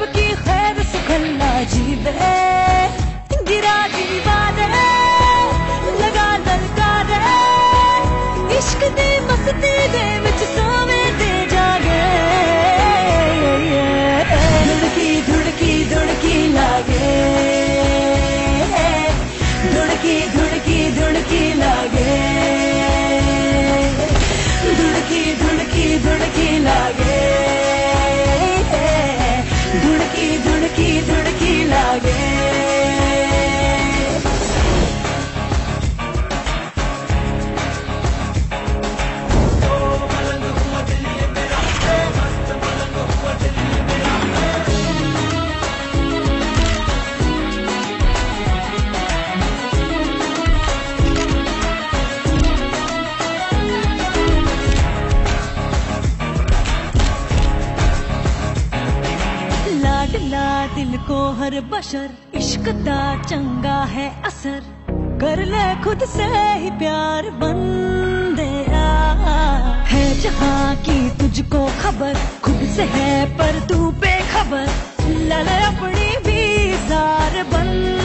सबकी खैर सुखल्ला जीवे गिरा दीवार लगा ललकार इश्क दी मस्ती दे लाडला दिल को हर बशर। इश्क का चंगा है असर। कर ले खुद से ही प्यार बंदे है जहाँ की तुझको खबर, खुद से है पर तू बेखबर। लल अपनी भी सार बंदे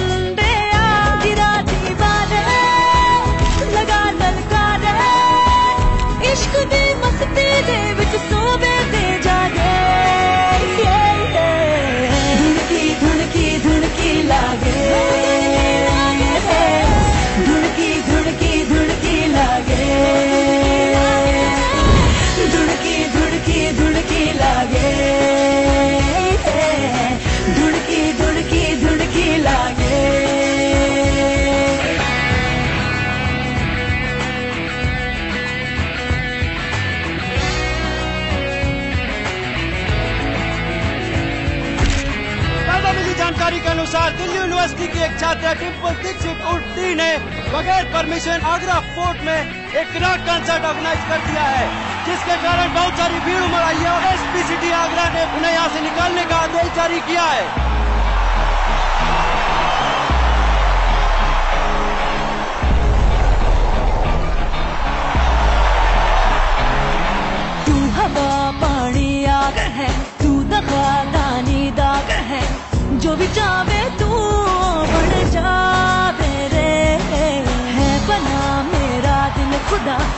के अनुसार दिल्ली यूनिवर्सिटी की एक छात्रा डिम्पल दीक्षित उर्दी ने बगैर परमिशन आगरा फोर्ट में एक रॉक कंसर्ट ऑर्गेनाइज कर दिया है, जिसके कारण बहुत सारी भीड़ उमड़ आई है और एस आगरा ने उन्हें यहाँ से निकालने का आदेश जारी किया है। जो भी चाहे तू बन जावे रे। है बना मेरा दिल खुदा।